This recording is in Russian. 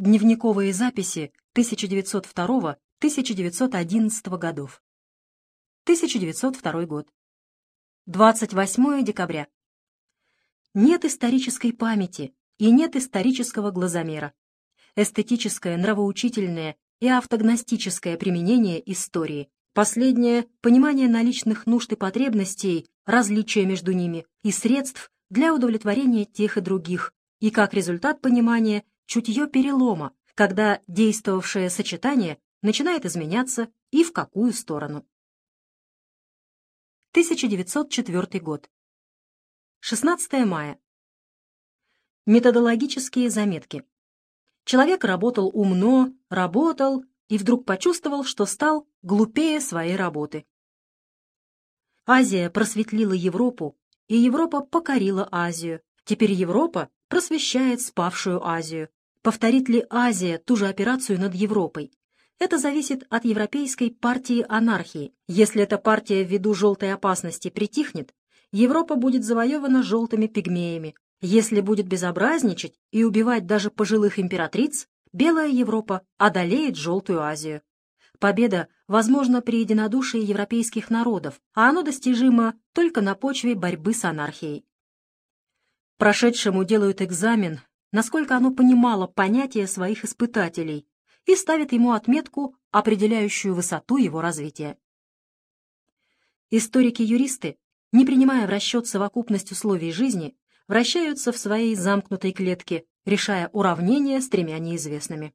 Дневниковые записи 1902-1911 годов. 1902 год. 28 декабря. Нет исторической памяти и нет исторического глазомера. Эстетическое, нравоучительное и автогностическое применение истории. Последнее — понимание наличных нужд и потребностей, различия между ними и средств для удовлетворения тех и других, и как результат понимания чутье перелома, когда действовавшее сочетание начинает изменяться и в какую сторону. 1904 год. 16 мая. Методологические заметки. Человек работал умно, работал и вдруг почувствовал, что стал глупее своей работы. Азия просветлила Европу, и Европа покорила Азию. Теперь Европа просвещает спавшую Азию. Повторит ли Азия ту же операцию над Европой? Это зависит от Европейской партии анархии. Если эта партия ввиду желтой опасности притихнет, Европа будет завоевана желтыми пигмеями. Если будет безобразничать и убивать даже пожилых императриц, Белая Европа одолеет Желтую Азию. Победа возможна при единодушии европейских народов, а оно достижимо только на почве борьбы с анархией. Прошедшему делают экзамен насколько оно понимало понятия своих испытателей и ставит ему отметку, определяющую высоту его развития. Историки-юристы, не принимая в расчет совокупность условий жизни, вращаются в своей замкнутой клетке, решая уравнения с тремя неизвестными.